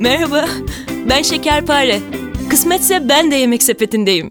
Merhaba, ben Şekerpare. Kısmetse ben de yemek sepetindeyim.